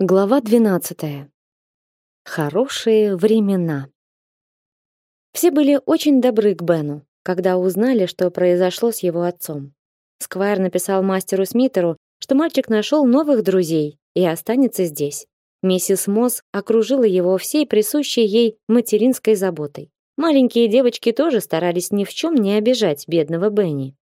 Глава 12. Хорошие времена. Все были очень добры к Бену, когда узнали, что произошло с его отцом. Сквайр написал мастеру Смитеру, что мальчик нашел новых друзей и останется здесь. Миссис Мосс окружила его всей присущей ей материнской заботой. Маленькие девочки тоже старались ни в чем не обижать бедного Бенни.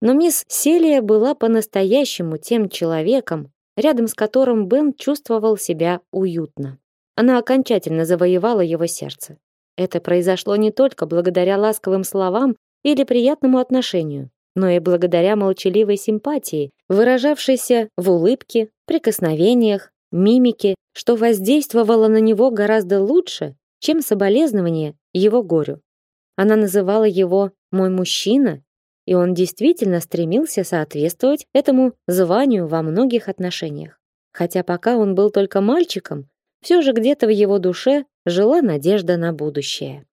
Но мисс Селия была по-настоящему тем человеком, рядом с которым Бен чувствовал себя уютно. Она окончательно завоевала его сердце. Это произошло не только благодаря ласковым словам или приятному отношению, но и благодаря молчаливой симпатии, выражавшейся в улыбке, прикосновениях, мимике, что воздействовало на него гораздо лучше, чем соболезнование его горю. Она называла его «мой мужчина» и он действительно стремился соответствовать этому званию во многих отношениях. Хотя пока он был только мальчиком, все же где-то в его душе жила надежда на будущее.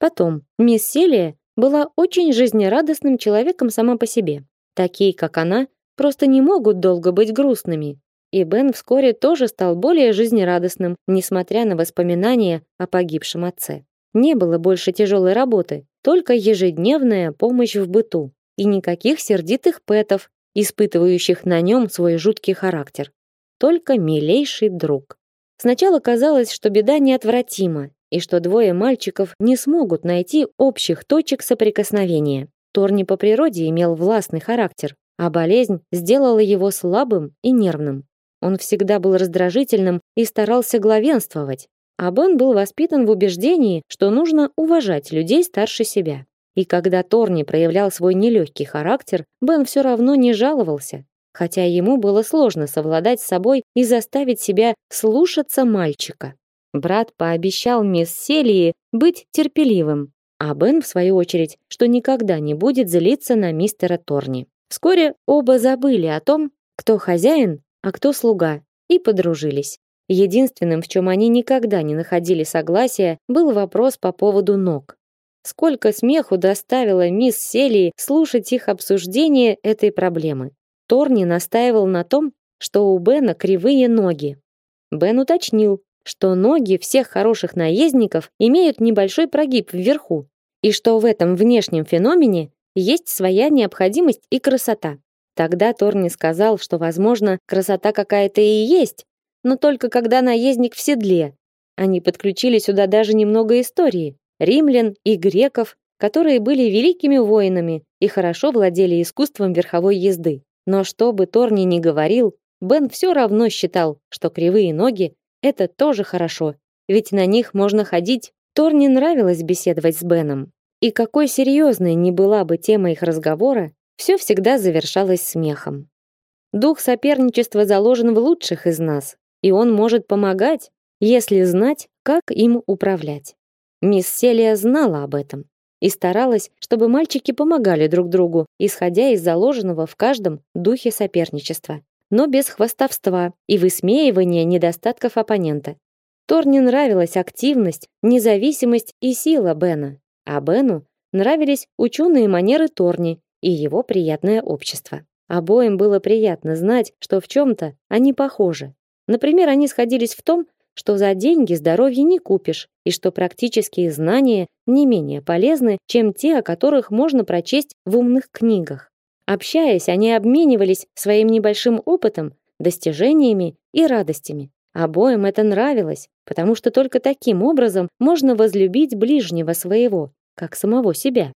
Потом, мисс Селия была очень жизнерадостным человеком сама по себе. Такие, как она, просто не могут долго быть грустными. И Бен вскоре тоже стал более жизнерадостным, несмотря на воспоминания о погибшем отце. Не было больше тяжелой работы, только ежедневная помощь в быту и никаких сердитых пэтов, испытывающих на нем свой жуткий характер. Только милейший друг. Сначала казалось, что беда неотвратима, и что двое мальчиков не смогут найти общих точек соприкосновения. Торни по природе имел властный характер, а болезнь сделала его слабым и нервным. Он всегда был раздражительным и старался главенствовать, а Бен был воспитан в убеждении, что нужно уважать людей старше себя. И когда Торни проявлял свой нелегкий характер, Бен все равно не жаловался, хотя ему было сложно совладать с собой и заставить себя слушаться мальчика. Брат пообещал мисс Селии быть терпеливым, а Бен, в свою очередь, что никогда не будет злиться на мистера Торни. Вскоре оба забыли о том, кто хозяин, а кто слуга, и подружились. Единственным, в чем они никогда не находили согласия, был вопрос по поводу ног. Сколько смеху доставило мисс Селии слушать их обсуждение этой проблемы. Торни настаивал на том, что у Бена кривые ноги. Бен уточнил, что ноги всех хороших наездников имеют небольшой прогиб вверху, и что в этом внешнем феномене есть своя необходимость и красота. Тогда Торни сказал, что, возможно, красота какая-то и есть, но только когда наездник в седле. Они подключили сюда даже немного истории, римлян и греков, которые были великими воинами и хорошо владели искусством верховой езды. Но что бы Торни ни говорил, Бен все равно считал, что кривые ноги — это тоже хорошо, ведь на них можно ходить. Торни нравилось беседовать с Беном. И какой серьезной ни была бы тема их разговора, все всегда завершалось смехом. Дух соперничества заложен в лучших из нас, и он может помогать, если знать, как им управлять. Мисс Селия знала об этом и старалась, чтобы мальчики помогали друг другу, исходя из заложенного в каждом духе соперничества, но без хвастовства и высмеивания недостатков оппонента. Торни нравилась активность, независимость и сила Бена, а Бену нравились ученые манеры Торни и его приятное общество. Обоим было приятно знать, что в чем-то они похожи, Например, они сходились в том, что за деньги здоровье не купишь, и что практические знания не менее полезны, чем те, о которых можно прочесть в умных книгах. Общаясь, они обменивались своим небольшим опытом, достижениями и радостями. Обоим это нравилось, потому что только таким образом можно возлюбить ближнего своего, как самого себя.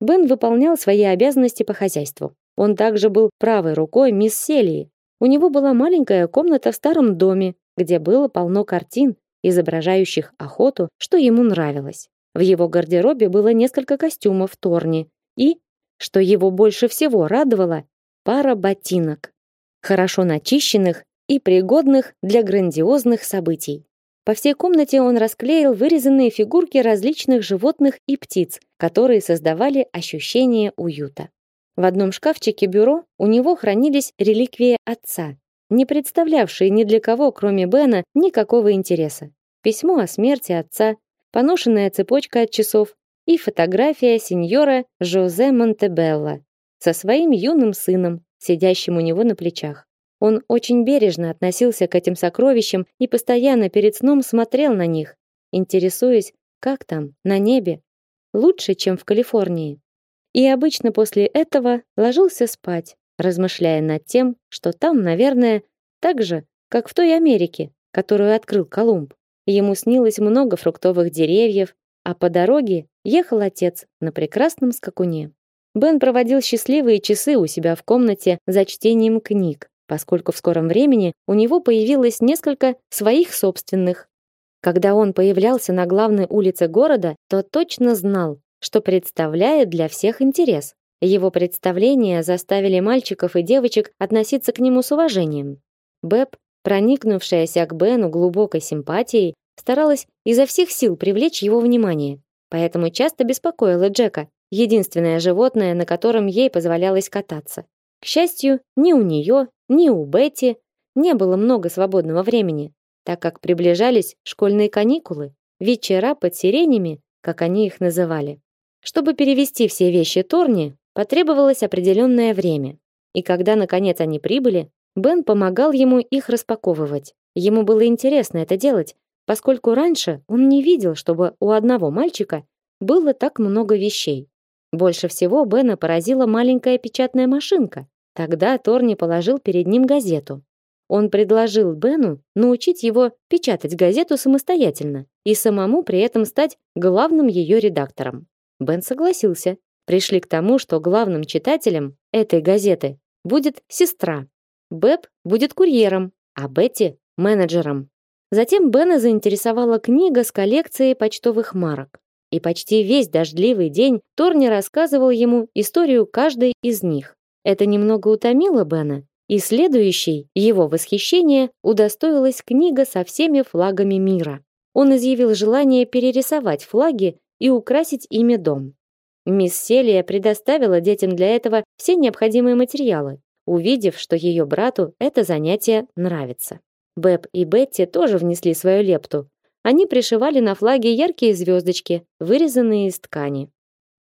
Бен выполнял свои обязанности по хозяйству. Он также был правой рукой мисс Селии, у него была маленькая комната в старом доме, где было полно картин, изображающих охоту, что ему нравилось. В его гардеробе было несколько костюмов Торни и, что его больше всего радовало, пара ботинок, хорошо начищенных и пригодных для грандиозных событий. По всей комнате он расклеил вырезанные фигурки различных животных и птиц, которые создавали ощущение уюта. В одном шкафчике бюро у него хранились реликвии отца, не представлявшие ни для кого, кроме Бена, никакого интереса. Письмо о смерти отца, поношенная цепочка от часов и фотография сеньора Жозе Монтебелла со своим юным сыном, сидящим у него на плечах. Он очень бережно относился к этим сокровищам и постоянно перед сном смотрел на них, интересуясь, как там, на небе, лучше, чем в Калифорнии. И обычно после этого ложился спать, размышляя над тем, что там, наверное, так же, как в той Америке, которую открыл Колумб. Ему снилось много фруктовых деревьев, а по дороге ехал отец на прекрасном скакуне. Бен проводил счастливые часы у себя в комнате за чтением книг, поскольку в скором времени у него появилось несколько своих собственных. Когда он появлялся на главной улице города, то точно знал, что представляет для всех интерес. Его представления заставили мальчиков и девочек относиться к нему с уважением. Бэб, проникнувшаяся к Бену глубокой симпатией, старалась изо всех сил привлечь его внимание, поэтому часто беспокоила Джека, единственное животное, на котором ей позволялось кататься. К счастью, ни у нее, ни у Бетти не было много свободного времени, так как приближались школьные каникулы, вечера под сиренями, как они их называли. Чтобы перевести все вещи Торни, потребовалось определенное время. И когда наконец они прибыли, Бен помогал ему их распаковывать. Ему было интересно это делать, поскольку раньше он не видел, чтобы у одного мальчика было так много вещей. Больше всего Бена поразила маленькая печатная машинка. Тогда Торни положил перед ним газету. Он предложил Бену научить его печатать газету самостоятельно и самому при этом стать главным ее редактором. Бен согласился. Пришли к тому, что главным читателем этой газеты будет сестра. Бэб будет курьером, а Бетти менеджером. Затем Бена заинтересовала книга с коллекцией почтовых марок. И почти весь дождливый день Торни рассказывал ему историю каждой из них. Это немного утомило Бена, и следующей его восхищение удостоилась книга со всеми флагами мира. Он изъявил желание перерисовать флаги и украсить ими дом. Мисс Селия предоставила детям для этого все необходимые материалы, увидев, что ее брату это занятие нравится. Бэб и Бетти тоже внесли свою лепту. Они пришивали на флаге яркие звездочки, вырезанные из ткани.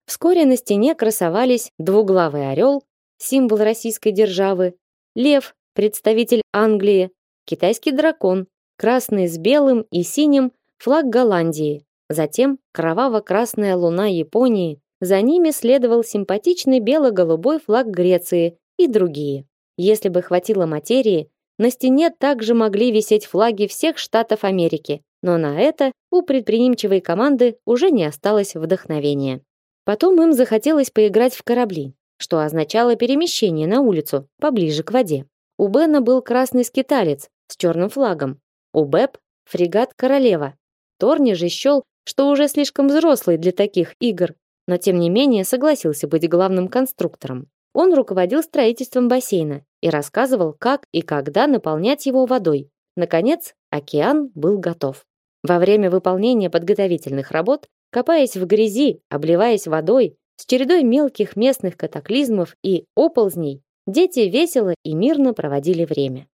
Вскоре на стене красовались двуглавый орел, символ российской державы, лев, представитель Англии, китайский дракон, красный с белым и синим флаг Голландии, затем кроваво-красная луна Японии, за ними следовал симпатичный бело-голубой флаг Греции и другие. Если бы хватило материи, на стене также могли висеть флаги всех штатов Америки, но на это у предприимчивой команды уже не осталось вдохновения. Потом им захотелось поиграть в корабли, что означало перемещение на улицу, поближе к воде. У Бена был красный скиталец с черным флагом, у Бэб — фрегат «Королева». Торни же счел, что уже слишком взрослый для таких игр, но тем не менее согласился быть главным конструктором. Он руководил строительством бассейна и рассказывал, как и когда наполнять его водой. Наконец, океан был готов. Во время выполнения подготовительных работ, копаясь в грязи, обливаясь водой, с чередой мелких местных катаклизмов и оползней, дети весело и мирно проводили время.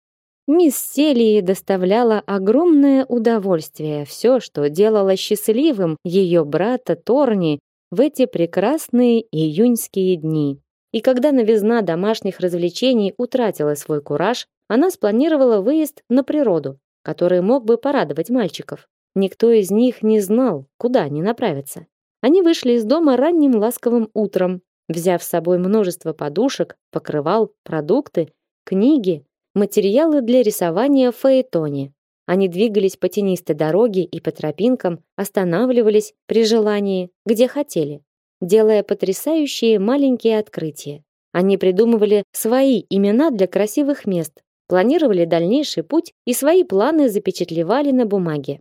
Мисс Селии доставляла огромное удовольствие все, что делало счастливым ее брата Торни в эти прекрасные июньские дни. И когда новизна домашних развлечений утратила свой кураж, она спланировала выезд на природу, который мог бы порадовать мальчиков. Никто из них не знал, куда они направятся. Они вышли из дома ранним ласковым утром, взяв с собой множество подушек, покрывал, продукты, книги, материалы для рисования в фаэтоне. Они двигались по тенистой дороге и по тропинкам, останавливались при желании, где хотели делая потрясающие маленькие открытия. Они придумывали свои имена для красивых мест, планировали дальнейший путь и свои планы запечатлевали на бумаге.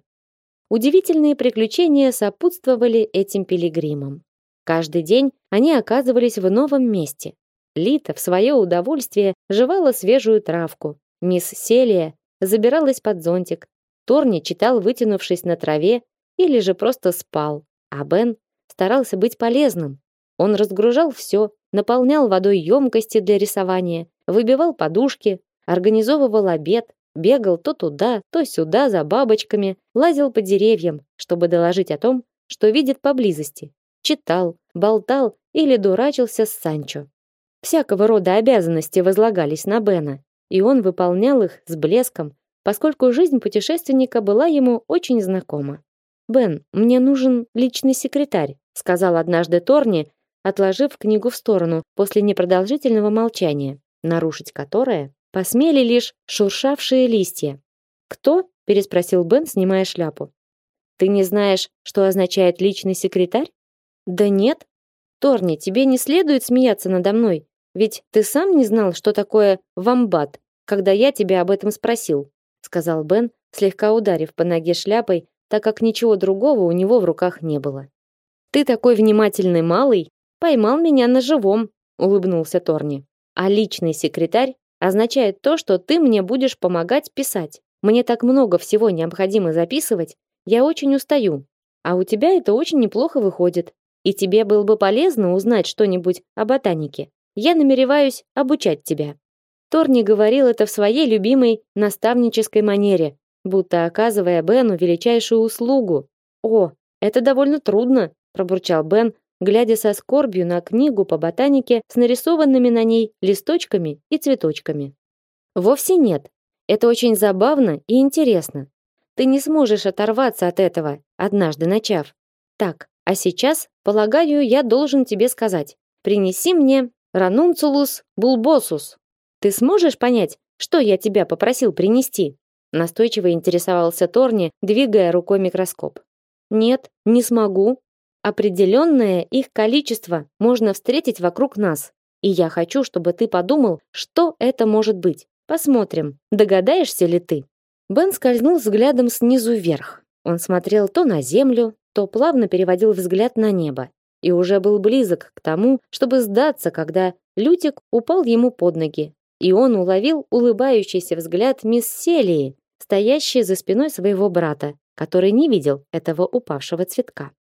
Удивительные приключения сопутствовали этим пилигримам. Каждый день они оказывались в новом месте. Лита в свое удовольствие жевала свежую травку. Мисс Селия забиралась под зонтик. Торни читал, вытянувшись на траве, или же просто спал, а Бен старался быть полезным. Он разгружал все, наполнял водой емкости для рисования, выбивал подушки, организовывал обед, бегал то туда, то сюда за бабочками, лазил по деревьям, чтобы доложить о том, что видит поблизости. Читал, болтал или дурачился с Санчо. Всякого рода обязанности возлагались на Бена, и он выполнял их с блеском, поскольку жизнь путешественника была ему очень знакома. «Бен, мне нужен личный секретарь», сказал однажды Торни, отложив книгу в сторону после непродолжительного молчания, нарушить которое посмели лишь шуршавшие листья. «Кто?» – переспросил Бен, снимая шляпу. «Ты не знаешь, что означает личный секретарь?» «Да нет. Торни, тебе не следует смеяться надо мной, ведь ты сам не знал, что такое вамбат, когда я тебя об этом спросил», сказал Бен, слегка ударив по ноге шляпой, так как ничего другого у него в руках не было. Ты такой внимательный малый, поймал меня на живом, улыбнулся Торни. А личный секретарь означает то, что ты мне будешь помогать писать. Мне так много всего необходимо записывать, я очень устаю. А у тебя это очень неплохо выходит. И тебе было бы полезно узнать что-нибудь о ботанике. Я намереваюсь обучать тебя. Торни говорил это в своей любимой наставнической манере, будто оказывая Бену величайшую услугу. О, это довольно трудно, пробурчал Бен, глядя со скорбью на книгу по ботанике с нарисованными на ней листочками и цветочками. Вовсе нет. Это очень забавно и интересно. Ты не сможешь оторваться от этого, однажды начав. Так, а сейчас, полагаю, я должен тебе сказать. Принеси мне ранунцулус булбосус. Ты сможешь понять, что я тебя попросил принести? Настойчиво интересовался Торни, двигая рукой микроскоп. Нет, не смогу. Определенное их количество можно встретить вокруг нас. И я хочу, чтобы ты подумал, что это может быть. Посмотрим, догадаешься ли ты. Бен скользнул взглядом снизу вверх. Он смотрел то на землю, то плавно переводил взгляд на небо и уже был близок к тому, чтобы сдаться, когда Лютик упал ему под ноги, и он уловил улыбающийся взгляд мисс Селии, стоящей за спиной своего брата, который не видел этого упавшего цветка.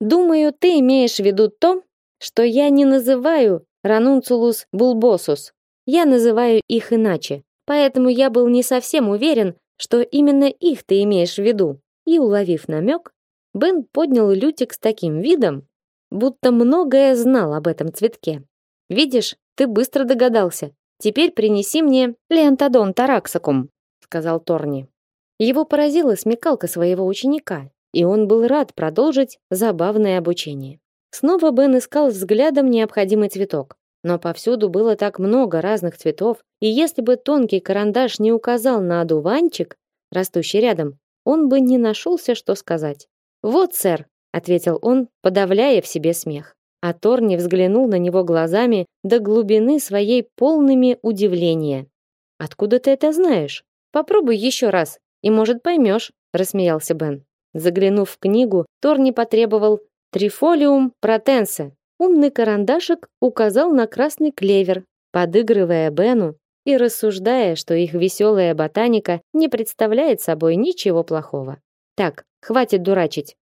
Думаю, ты имеешь в виду то, что я не называю ранунцулус булбосус. Я называю их иначе. Поэтому я был не совсем уверен, что именно их ты имеешь в виду. И уловив намек, Бен поднял лютик с таким видом, будто многое знал об этом цветке. Видишь, ты быстро догадался. Теперь принеси мне лентодон тараксакум, сказал Торни. Его поразила смекалка своего ученика, и он был рад продолжить забавное обучение. Снова Бен искал взглядом необходимый цветок, но повсюду было так много разных цветов, и если бы тонкий карандаш не указал на одуванчик, растущий рядом, он бы не нашелся, что сказать. "Вот, сэр", ответил он, подавляя в себе смех. А Торни взглянул на него глазами до глубины своей полными удивления. "Откуда ты это знаешь? Попробуй еще раз, и, может, поймешь», — рассмеялся Бен. Заглянув в книгу, Торни потребовал трифолиум протенсе. Умный карандашик указал на красный клевер, подыгрывая Бену и рассуждая, что их веселая ботаника не представляет собой ничего плохого. Так, хватит дурачить.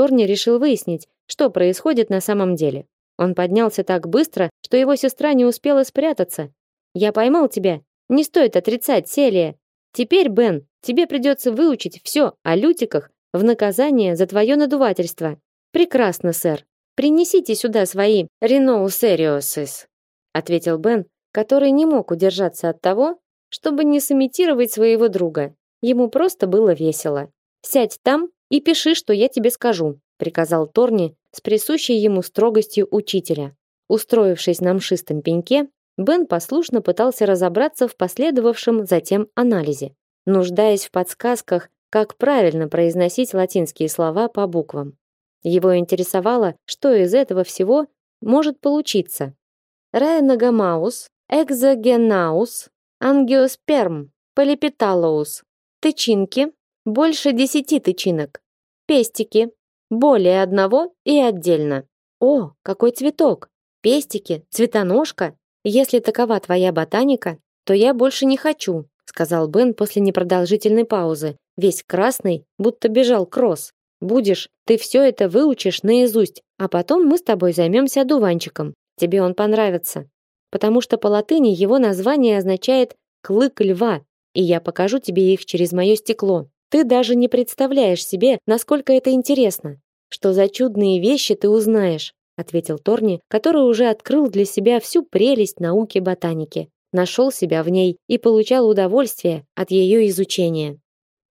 Торни решил выяснить, что происходит на самом деле. Он поднялся так быстро, что его сестра не успела спрятаться. Я поймал тебя. Не стоит отрицать, Селия. Теперь, Бен, тебе придется выучить все о лютиках в наказание за твое надувательство. Прекрасно, сэр. Принесите сюда свои Renault Serioses, ответил Бен, который не мог удержаться от того, чтобы не сымитировать своего друга. Ему просто было весело. Сядь там и пиши, что я тебе скажу, приказал Торни с присущей ему строгостью учителя. Устроившись на мшистом пеньке, Бен послушно пытался разобраться в последовавшем затем анализе, нуждаясь в подсказках как правильно произносить латинские слова по буквам. Его интересовало, что из этого всего может получиться. Раенагамаус, экзогенаус, ангиосперм, полипеталоус, тычинки, больше десяти тычинок, пестики, более одного и отдельно. О, какой цветок! Пестики, цветоножка. Если такова твоя ботаника, то я больше не хочу, сказал Бен после непродолжительной паузы, весь красный, будто бежал кросс. Будешь, ты все это выучишь наизусть, а потом мы с тобой займемся одуванчиком. Тебе он понравится. Потому что по латыни его название означает «клык льва», и я покажу тебе их через мое стекло. Ты даже не представляешь себе, насколько это интересно. Что за чудные вещи ты узнаешь, ответил Торни, который уже открыл для себя всю прелесть науки ботаники. нашел себя в ней и получал удовольствие от ее изучения.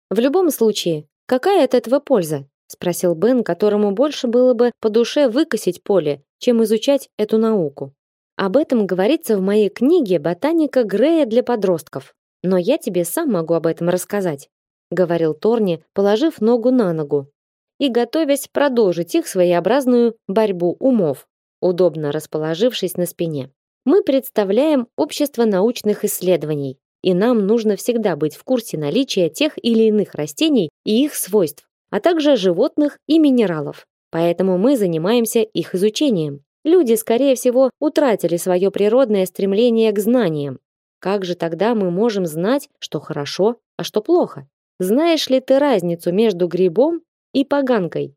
В любом случае, какая от этого польза? спросил Бен, которому больше было бы по душе выкосить поле, чем изучать эту науку. Об этом говорится в моей книге Ботаника Грея для подростков. Но я тебе сам могу об этом рассказать, говорил Торни, положив ногу на ногу и готовясь продолжить их своеобразную борьбу умов, удобно расположившись на спине. Мы представляем общество научных исследований, и нам нужно всегда быть в курсе наличия тех или иных растений и их свойств, а также животных и минералов. Поэтому мы занимаемся их изучением. Люди, скорее всего, утратили свое природное стремление к знаниям. Как же тогда мы можем знать, что хорошо, а что плохо? Знаешь ли ты разницу между грибом и поганкой?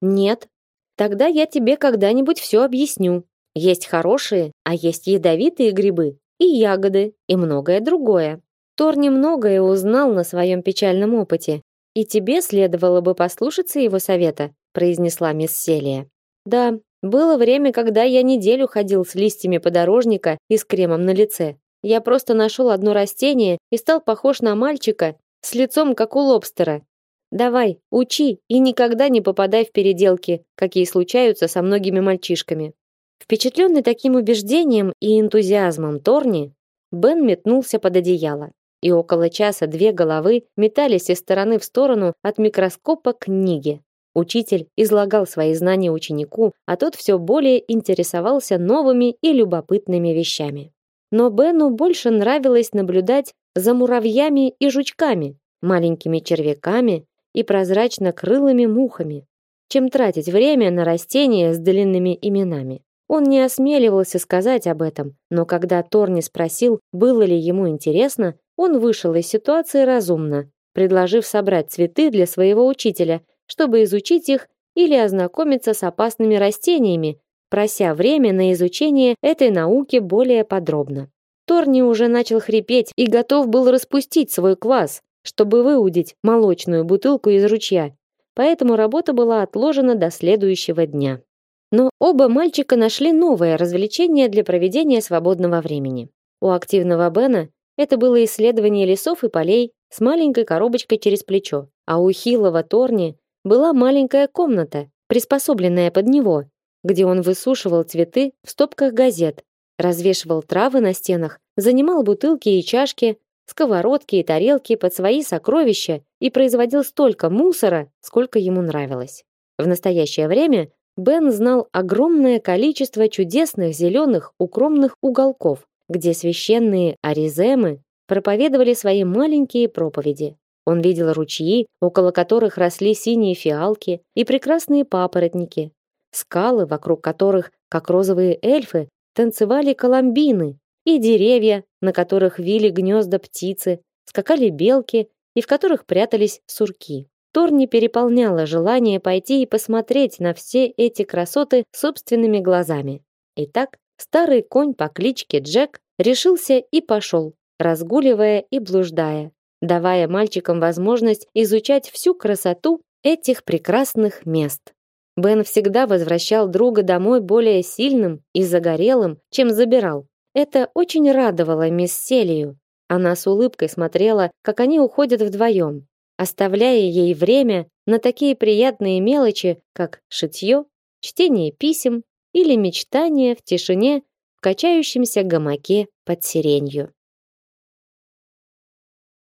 Нет. Тогда я тебе когда-нибудь все объясню. Есть хорошие, а есть ядовитые грибы и ягоды и многое другое. Тор немногое узнал на своем печальном опыте, и тебе следовало бы послушаться его совета, произнесла мисс Селия. Да, было время, когда я неделю ходил с листьями подорожника и с кремом на лице. Я просто нашел одно растение и стал похож на мальчика с лицом как у лобстера. Давай, учи и никогда не попадай в переделки, какие случаются со многими мальчишками. Впечатленный таким убеждением и энтузиазмом Торни, Бен метнулся под одеяло, и около часа две головы метались из стороны в сторону от микроскопа к книге. Учитель излагал свои знания ученику, а тот все более интересовался новыми и любопытными вещами. Но Бену больше нравилось наблюдать за муравьями и жучками, маленькими червяками и прозрачно-крылыми мухами, чем тратить время на растения с длинными именами. Он не осмеливался сказать об этом, но когда Торни спросил, было ли ему интересно, он вышел из ситуации разумно, предложив собрать цветы для своего учителя, чтобы изучить их или ознакомиться с опасными растениями, прося время на изучение этой науки более подробно. Торни уже начал хрипеть и готов был распустить свой класс, чтобы выудить молочную бутылку из ручья. Поэтому работа была отложена до следующего дня. Но оба мальчика нашли новое развлечение для проведения свободного времени. У активного Бена это было исследование лесов и полей с маленькой коробочкой через плечо, а у хилого Торни была маленькая комната, приспособленная под него, где он высушивал цветы в стопках газет, развешивал травы на стенах, занимал бутылки и чашки, сковородки и тарелки под свои сокровища и производил столько мусора, сколько ему нравилось. В настоящее время Бен знал огромное количество чудесных зеленых укромных уголков, где священные ариземы проповедовали свои маленькие проповеди. Он видел ручьи, около которых росли синие фиалки и прекрасные папоротники, скалы, вокруг которых, как розовые эльфы, танцевали коломбины, и деревья, на которых вили гнезда птицы, скакали белки и в которых прятались сурки. Тор не переполняло желание пойти и посмотреть на все эти красоты собственными глазами. Итак, старый конь по кличке Джек решился и пошел, разгуливая и блуждая, давая мальчикам возможность изучать всю красоту этих прекрасных мест. Бен всегда возвращал друга домой более сильным и загорелым, чем забирал. Это очень радовало мисс Селию. Она с улыбкой смотрела, как они уходят вдвоем, оставляя ей время на такие приятные мелочи, как шитье, чтение писем или мечтание в тишине в качающемся гамаке под сиренью.